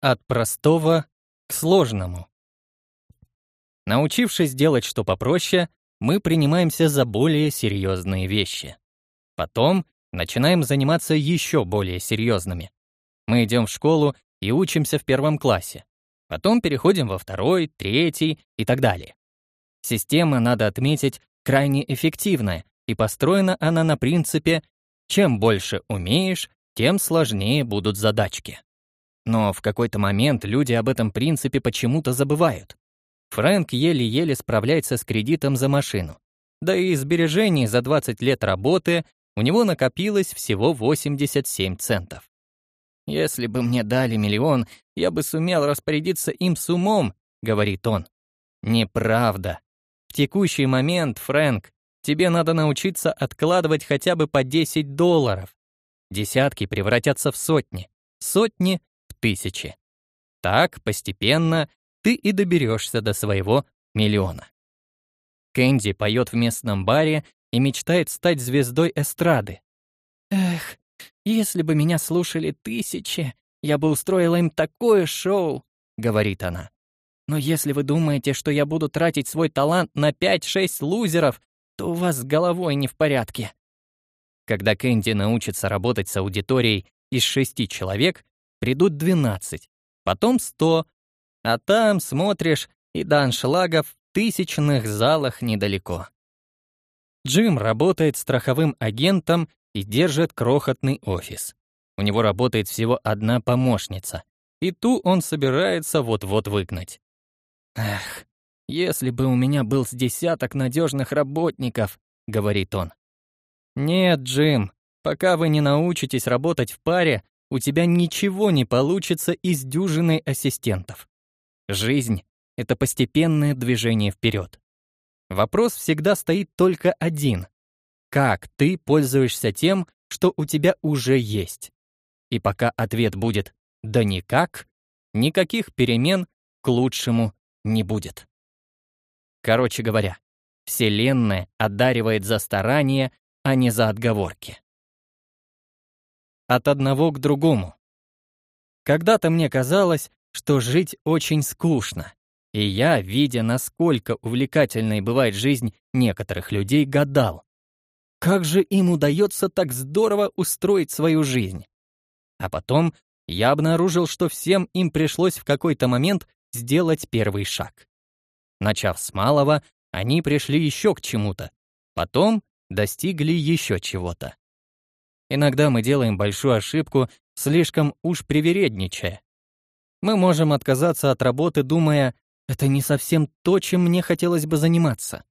От простого к сложному. Научившись делать что попроще, мы принимаемся за более серьезные вещи. Потом начинаем заниматься еще более серьезными. Мы идем в школу и учимся в первом классе. Потом переходим во второй, третий и так далее. Система, надо отметить, крайне эффективная, и построена она на принципе «чем больше умеешь, тем сложнее будут задачки». Но в какой-то момент люди об этом принципе почему-то забывают. Фрэнк еле-еле справляется с кредитом за машину. Да и сбережений за 20 лет работы у него накопилось всего 87 центов. «Если бы мне дали миллион, я бы сумел распорядиться им с умом», — говорит он. Неправда. В текущий момент, Фрэнк, тебе надо научиться откладывать хотя бы по 10 долларов. Десятки превратятся в сотни, сотни — тысячи. Так, постепенно, ты и доберешься до своего миллиона. Кэнди поет в местном баре и мечтает стать звездой эстрады. «Эх, если бы меня слушали тысячи, я бы устроила им такое шоу», — говорит она. «Но если вы думаете, что я буду тратить свой талант на 5-6 лузеров, то у вас с головой не в порядке». Когда Кэнди научится работать с аудиторией из шести человек, придут 12, потом 100, а там, смотришь, и до аншлагов в тысячных залах недалеко. Джим работает страховым агентом и держит крохотный офис. У него работает всего одна помощница, и ту он собирается вот-вот выгнать. «Эх, если бы у меня был с десяток надежных работников», — говорит он. «Нет, Джим, пока вы не научитесь работать в паре, у тебя ничего не получится из дюжины ассистентов. Жизнь — это постепенное движение вперед. Вопрос всегда стоит только один. Как ты пользуешься тем, что у тебя уже есть? И пока ответ будет «да никак», никаких перемен к лучшему не будет. Короче говоря, Вселенная одаривает за старание, а не за отговорки. От одного к другому. Когда-то мне казалось, что жить очень скучно. И я, видя, насколько увлекательной бывает жизнь некоторых людей, гадал, как же им удается так здорово устроить свою жизнь. А потом я обнаружил, что всем им пришлось в какой-то момент сделать первый шаг. Начав с малого, они пришли еще к чему-то, потом достигли еще чего-то. Иногда мы делаем большую ошибку, слишком уж привередничая, мы можем отказаться от работы, думая, это не совсем то, чем мне хотелось бы заниматься.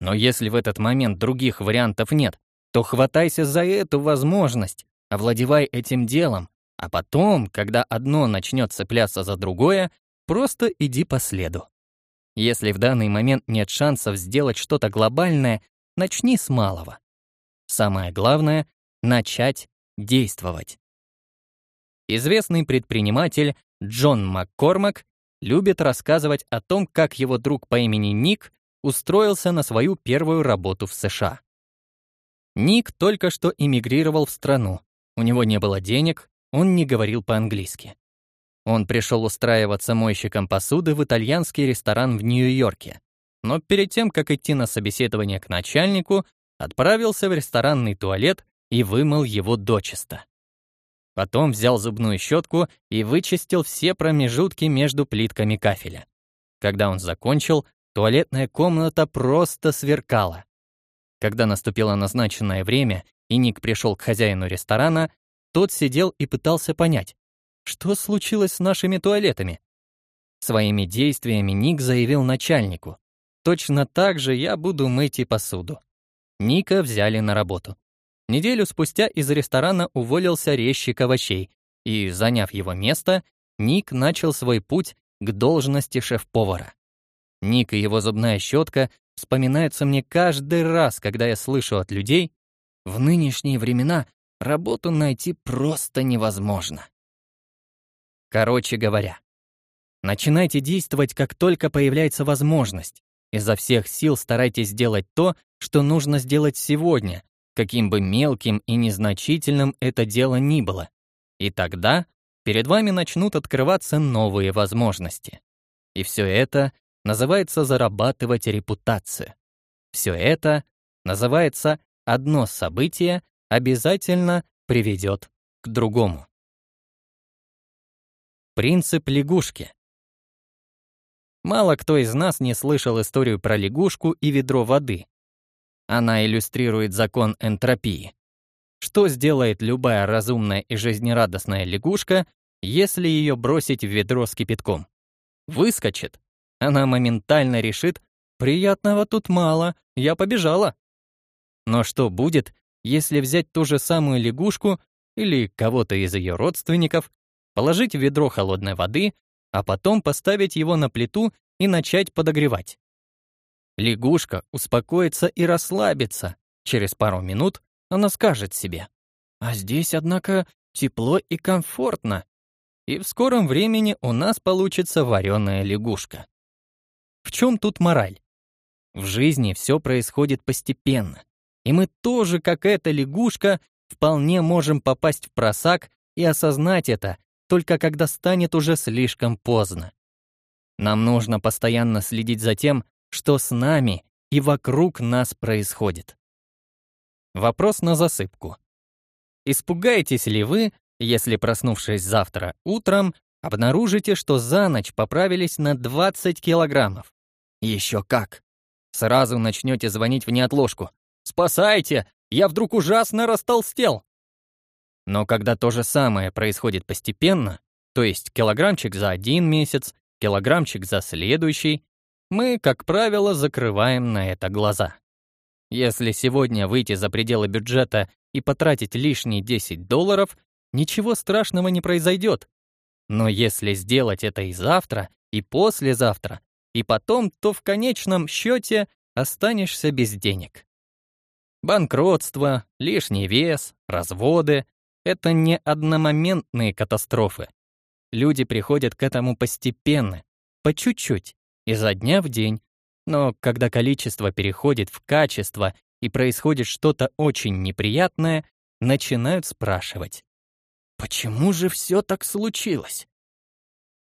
Но если в этот момент других вариантов нет, то хватайся за эту возможность, овладевай этим делом, а потом, когда одно начнет цепляться за другое, просто иди по следу. Если в данный момент нет шансов сделать что-то глобальное, начни с малого. Самое главное — начать действовать. Известный предприниматель Джон Маккормак любит рассказывать о том, как его друг по имени Ник устроился на свою первую работу в США. Ник только что эмигрировал в страну. У него не было денег, он не говорил по-английски. Он пришел устраиваться мойщиком посуды в итальянский ресторан в Нью-Йорке. Но перед тем, как идти на собеседование к начальнику, отправился в ресторанный туалет и вымыл его дочисто. Потом взял зубную щетку и вычистил все промежутки между плитками кафеля. Когда он закончил, туалетная комната просто сверкала. Когда наступило назначенное время, и Ник пришел к хозяину ресторана, тот сидел и пытался понять, что случилось с нашими туалетами. Своими действиями Ник заявил начальнику, «Точно так же я буду мыть и посуду». Ника взяли на работу. Неделю спустя из ресторана уволился резчик овощей, и, заняв его место, Ник начал свой путь к должности шеф-повара. Ник и его зубная щетка вспоминаются мне каждый раз, когда я слышу от людей, в нынешние времена работу найти просто невозможно. Короче говоря, начинайте действовать, как только появляется возможность. Изо всех сил старайтесь сделать то, что нужно сделать сегодня, каким бы мелким и незначительным это дело ни было. И тогда перед вами начнут открываться новые возможности. И все это называется зарабатывать репутацию. Все это называется одно событие обязательно приведет к другому. Принцип лягушки. Мало кто из нас не слышал историю про лягушку и ведро воды. Она иллюстрирует закон энтропии. Что сделает любая разумная и жизнерадостная лягушка, если ее бросить в ведро с кипятком? Выскочит. Она моментально решит, приятного тут мало, я побежала. Но что будет, если взять ту же самую лягушку или кого-то из ее родственников, положить в ведро холодной воды, а потом поставить его на плиту и начать подогревать? Лягушка успокоится и расслабится. Через пару минут она скажет себе, «А здесь, однако, тепло и комфортно». И в скором времени у нас получится вареная лягушка. В чем тут мораль? В жизни все происходит постепенно. И мы тоже, как эта лягушка, вполне можем попасть в просак и осознать это, только когда станет уже слишком поздно. Нам нужно постоянно следить за тем, что с нами и вокруг нас происходит. Вопрос на засыпку. Испугаетесь ли вы, если, проснувшись завтра утром, обнаружите, что за ночь поправились на 20 килограммов? Еще как. Сразу начнете звонить в неотложку. «Спасайте! Я вдруг ужасно растолстел!» Но когда то же самое происходит постепенно, то есть килограммчик за один месяц, килограммчик за следующий, мы, как правило, закрываем на это глаза. Если сегодня выйти за пределы бюджета и потратить лишние 10 долларов, ничего страшного не произойдет. Но если сделать это и завтра, и послезавтра, и потом, то в конечном счете останешься без денег. Банкротство, лишний вес, разводы — это не одномоментные катастрофы. Люди приходят к этому постепенно, по чуть-чуть, изо дня в день. Но когда количество переходит в качество и происходит что-то очень неприятное, начинают спрашивать. Почему же все так случилось?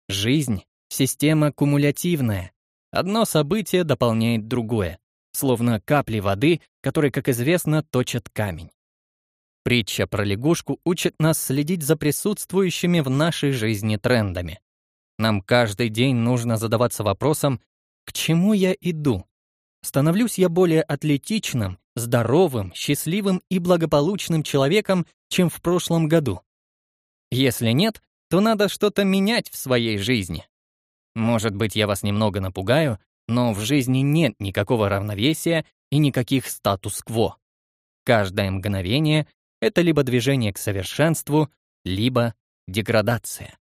Жизнь — система кумулятивная. Одно событие дополняет другое словно капли воды, которые, как известно, точат камень. Притча про лягушку учит нас следить за присутствующими в нашей жизни трендами. Нам каждый день нужно задаваться вопросом, к чему я иду? Становлюсь я более атлетичным, здоровым, счастливым и благополучным человеком, чем в прошлом году? Если нет, то надо что-то менять в своей жизни. Может быть, я вас немного напугаю, но в жизни нет никакого равновесия и никаких статус-кво. Каждое мгновение — это либо движение к совершенству, либо деградация.